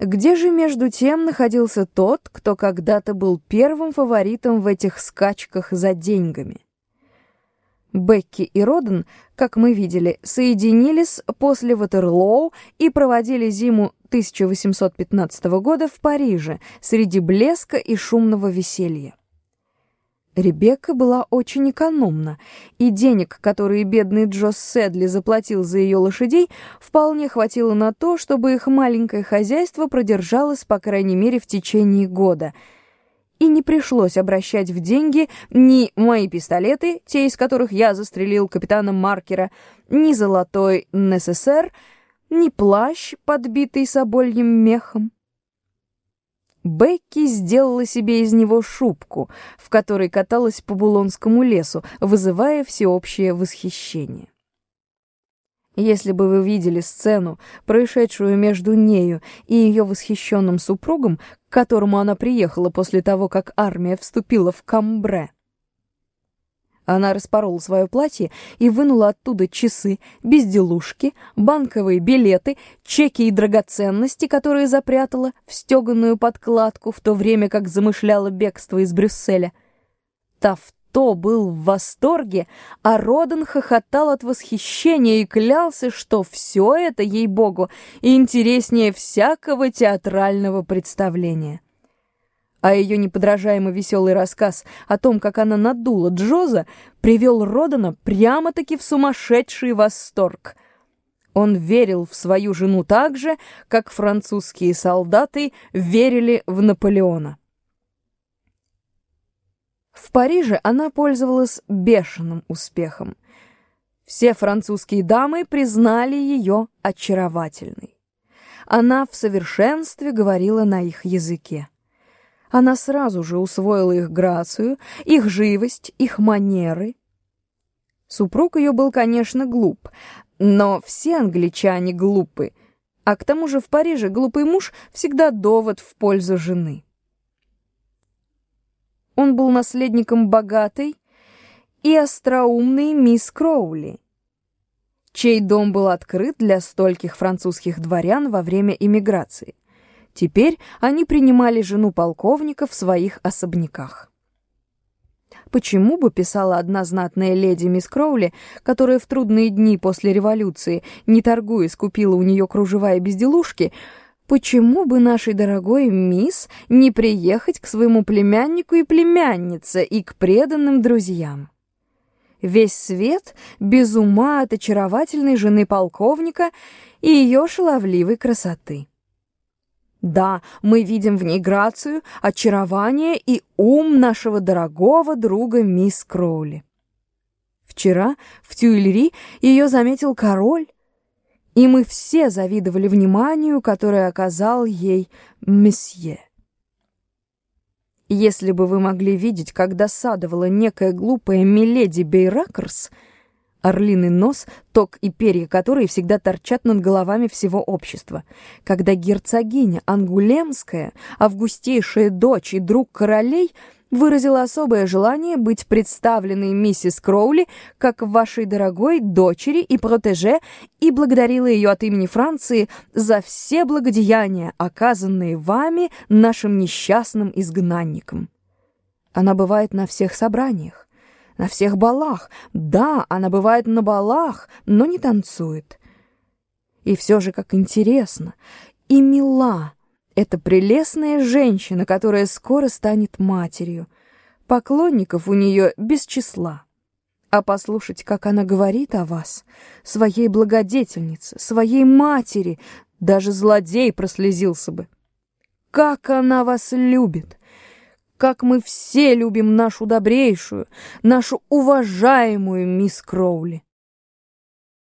Где же между тем находился тот, кто когда-то был первым фаворитом в этих скачках за деньгами? Бекки и Роден, как мы видели, соединились после Ватерлоу и проводили зиму 1815 года в Париже среди блеска и шумного веселья. Ребекка была очень экономна, и денег, которые бедный Джос Седли заплатил за ее лошадей, вполне хватило на то, чтобы их маленькое хозяйство продержалось, по крайней мере, в течение года. И не пришлось обращать в деньги ни мои пистолеты, те из которых я застрелил капитана Маркера, ни золотой НССР, ни плащ, подбитый собольем мехом. Бекки сделала себе из него шубку, в которой каталась по Булонскому лесу, вызывая всеобщее восхищение. Если бы вы видели сцену, происшедшую между нею и ее восхищенным супругом, к которому она приехала после того, как армия вступила в Камбре, она распорола свое платье и вынула оттуда часы, безделушки, банковые билеты, чеки и драгоценности, которые запрятала в стеганую подкладку, в то время как замышляла бегство из Брюсселя. Тавто был в восторге, а Родан хохотал от восхищения и клялся, что все это, ей-богу, интереснее всякого театрального представления а ее неподражаемо веселый рассказ о том, как она надула Джоза, привел Родана прямо-таки в сумасшедший восторг. Он верил в свою жену так же, как французские солдаты верили в Наполеона. В Париже она пользовалась бешеным успехом. Все французские дамы признали ее очаровательной. Она в совершенстве говорила на их языке. Она сразу же усвоила их грацию, их живость, их манеры. Супруг ее был, конечно, глуп, но все англичане глупы, а к тому же в Париже глупый муж всегда довод в пользу жены. Он был наследником богатой и остроумной мисс Кроули, чей дом был открыт для стольких французских дворян во время эмиграции. Теперь они принимали жену полковника в своих особняках. Почему бы, писала одна знатная леди мисс Кроули, которая в трудные дни после революции, не торгуясь, купила у нее кружева и безделушки, почему бы нашей дорогой мисс не приехать к своему племяннику и племяннице и к преданным друзьям? Весь свет без ума от очаровательной жены полковника и ее шаловливой красоты. Да, мы видим в ней грацию, очарование и ум нашего дорогого друга мисс Кроули. Вчера в Тюильри ее заметил король, и мы все завидовали вниманию, которое оказал ей месье. Если бы вы могли видеть, как досадовала некая глупая миледи Бейракерс — орлиный нос, ток и перья которые всегда торчат над головами всего общества. Когда герцогиня Ангулемская, августейшая дочь и друг королей, выразила особое желание быть представленной миссис Кроули как вашей дорогой дочери и протеже и благодарила ее от имени Франции за все благодеяния, оказанные вами нашим несчастным изгнанникам. Она бывает на всех собраниях на всех балах. Да, она бывает на балах, но не танцует. И все же как интересно и мила эта прелестная женщина, которая скоро станет матерью. Поклонников у нее без числа. А послушать, как она говорит о вас, своей благодетельнице, своей матери, даже злодей прослезился бы. Как она вас любит! Как мы все любим нашу добрейшую, нашу уважаемую мисс Кроули.